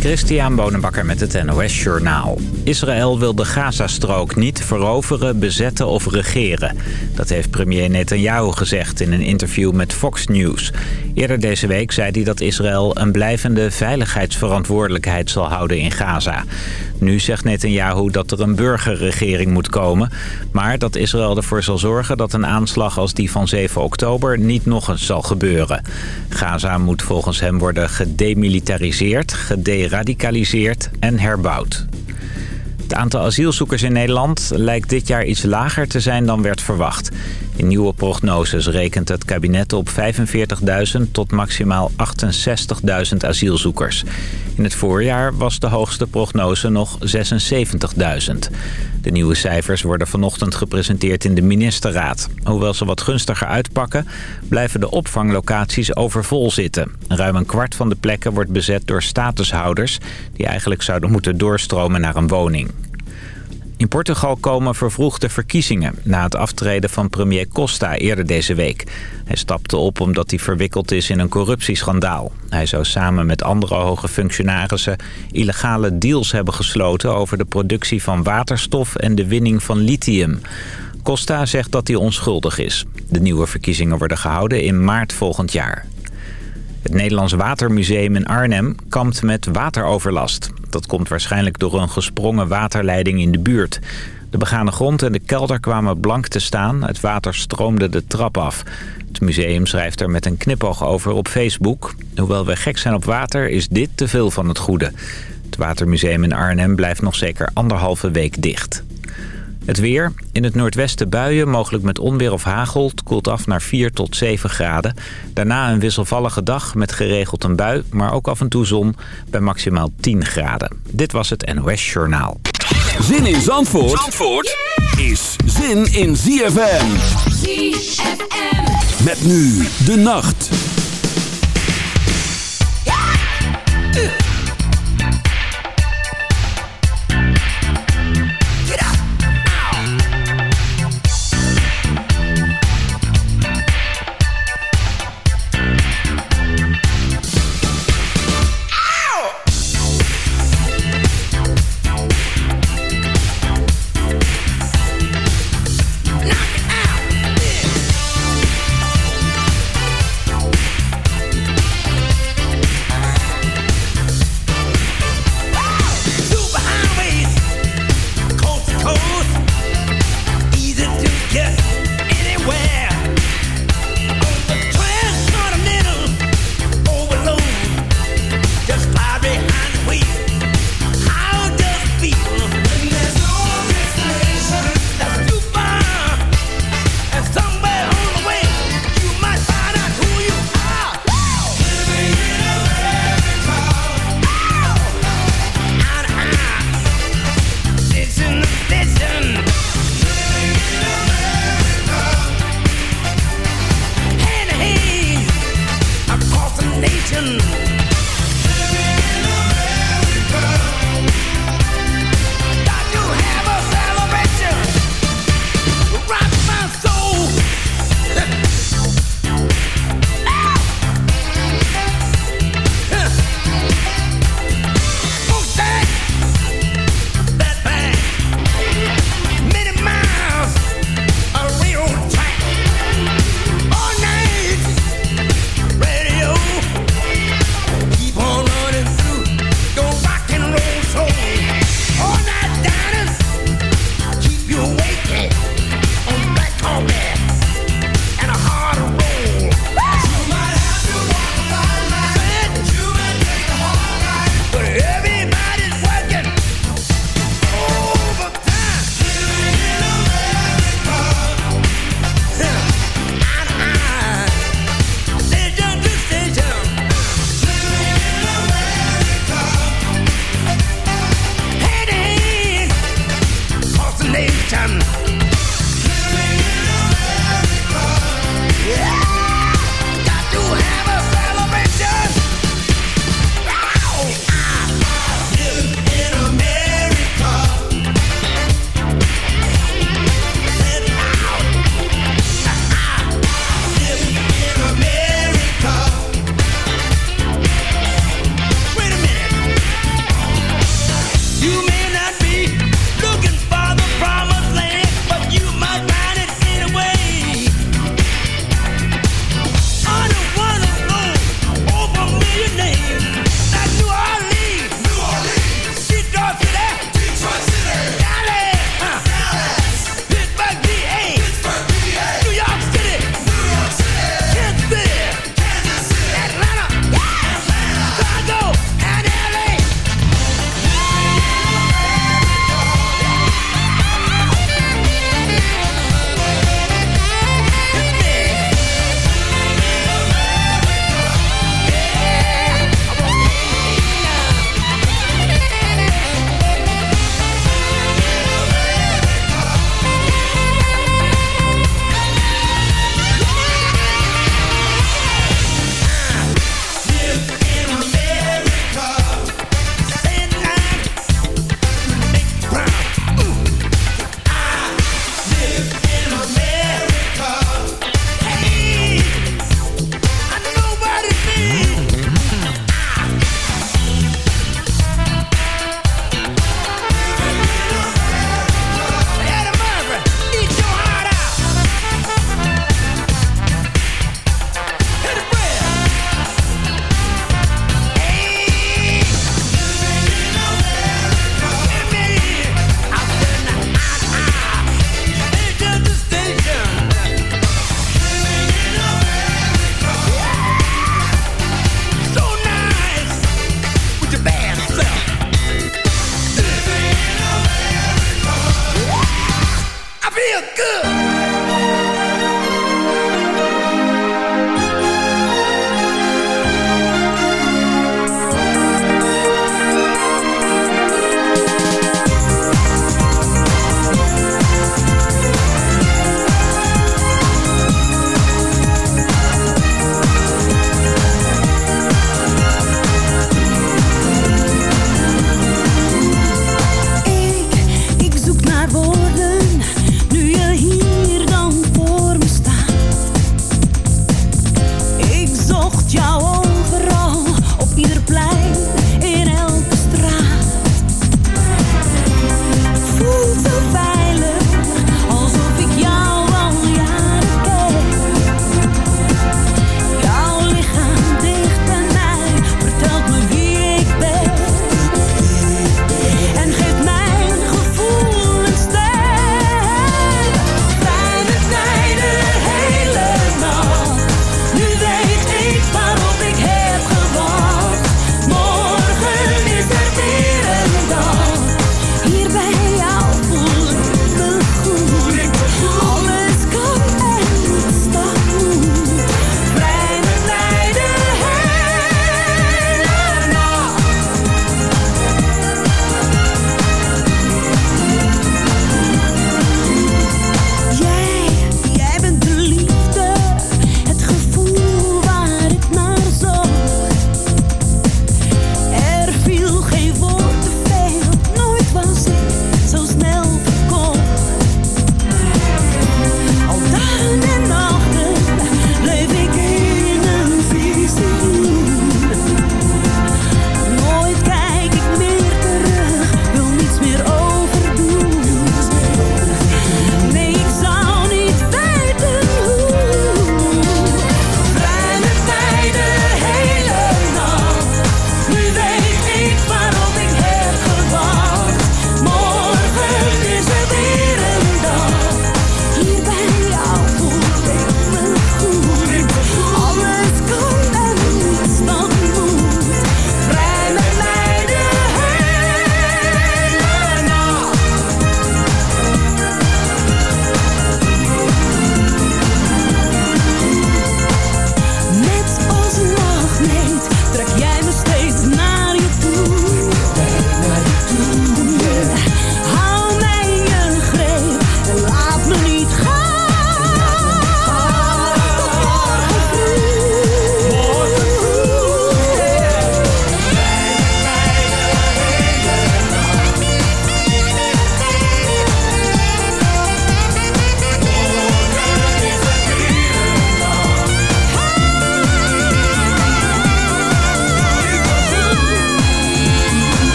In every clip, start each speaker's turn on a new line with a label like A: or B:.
A: Christian Bonenbakker met het NOS Journaal. Israël wil de Gazastrook niet veroveren, bezetten of regeren. Dat heeft premier Netanyahu gezegd in een interview met Fox News. Eerder deze week zei hij dat Israël een blijvende veiligheidsverantwoordelijkheid zal houden in Gaza. Nu zegt Netanyahu dat er een burgerregering moet komen... maar dat Israël ervoor zal zorgen dat een aanslag als die van 7 oktober niet nog eens zal gebeuren. Gaza moet volgens hem worden gedemilitariseerd, gederadicaliseerd en herbouwd. Het aantal asielzoekers in Nederland lijkt dit jaar iets lager te zijn dan werd verwacht. In nieuwe prognoses rekent het kabinet op 45.000 tot maximaal 68.000 asielzoekers. In het voorjaar was de hoogste prognose nog 76.000. De nieuwe cijfers worden vanochtend gepresenteerd in de ministerraad. Hoewel ze wat gunstiger uitpakken, blijven de opvanglocaties overvol zitten. Ruim een kwart van de plekken wordt bezet door statushouders... die eigenlijk zouden moeten doorstromen naar een woning. In Portugal komen vervroegde verkiezingen na het aftreden van premier Costa eerder deze week. Hij stapte op omdat hij verwikkeld is in een corruptieschandaal. Hij zou samen met andere hoge functionarissen illegale deals hebben gesloten over de productie van waterstof en de winning van lithium. Costa zegt dat hij onschuldig is. De nieuwe verkiezingen worden gehouden in maart volgend jaar. Het Nederlands Watermuseum in Arnhem kampt met wateroverlast. Dat komt waarschijnlijk door een gesprongen waterleiding in de buurt. De begane grond en de kelder kwamen blank te staan. Het water stroomde de trap af. Het museum schrijft er met een knipoog over op Facebook. Hoewel we gek zijn op water, is dit te veel van het goede. Het Watermuseum in Arnhem blijft nog zeker anderhalve week dicht. Het weer. In het noordwesten buien, mogelijk met onweer of hagel. Het koelt af naar 4 tot 7 graden. Daarna een wisselvallige dag met geregeld een bui, maar ook af en toe zon bij maximaal 10 graden. Dit was het NOS Journaal.
B: Zin in Zandvoort, Zandvoort is zin in ZFM. ZFM. Met nu de nacht.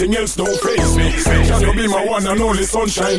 C: Nothing else don't faze me. Can you be my one and only sunshine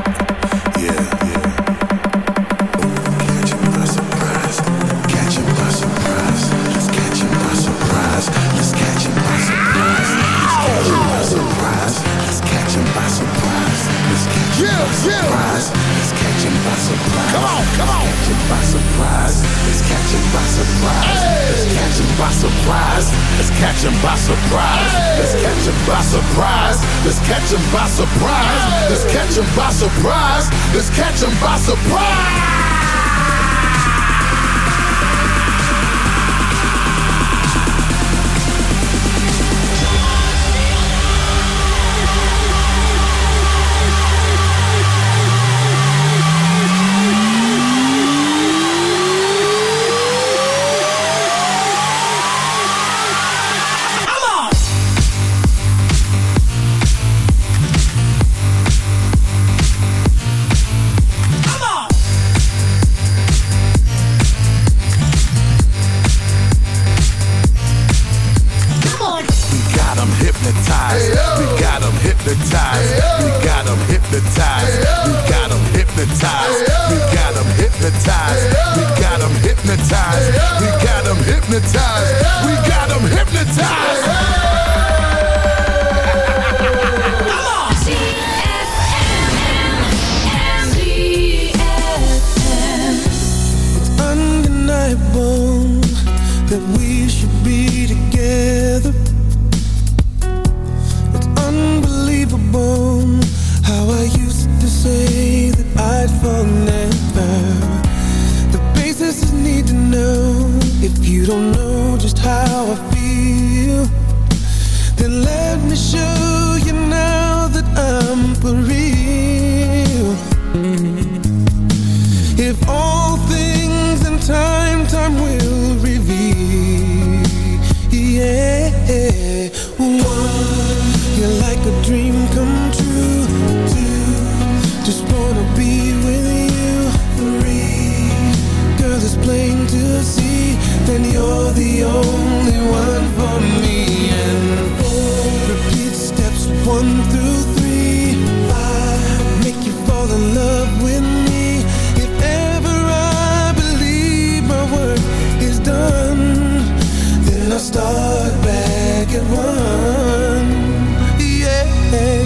C: Catch him yeah, by surprise. Yeah. Let's catch by surprise. Come on, come on. Catch him by surprise. Let's catch by surprise. Hey. Let's catch by surprise. Let's catch by surprise. Hey. Let's catch by surprise. Let's catch by surprise. Hey. Let's catch by surprise. Let's catch by surprise.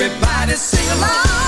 D: Everybody sing along.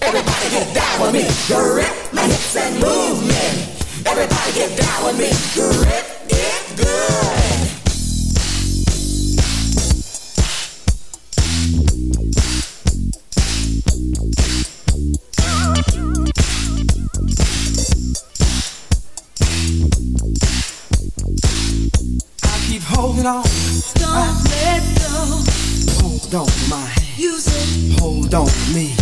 E: Everybody get down with me. Grip my hips and move me. Everybody get down with me. Grip it good. holding on. Don't let go. Hold on to my hand. Use it. Hold on to me.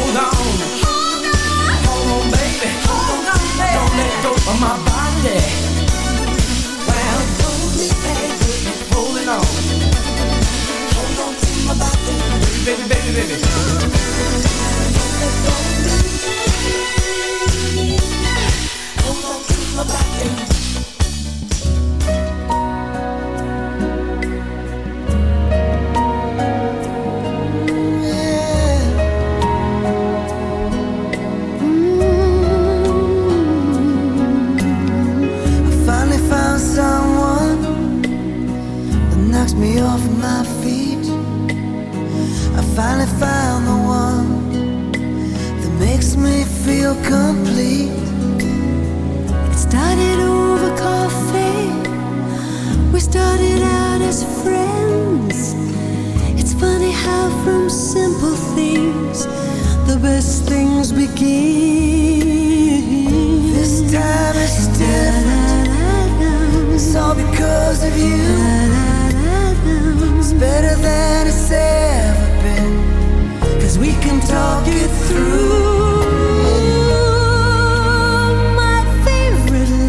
E: hold on. let go of my body. Well, don't be holding on. Hold on to my body. Baby, baby, baby. Hold on to my body. Begin. This time is different. It's all because of you. It's better than it's ever been. Cause we can talk
B: it through. My favorite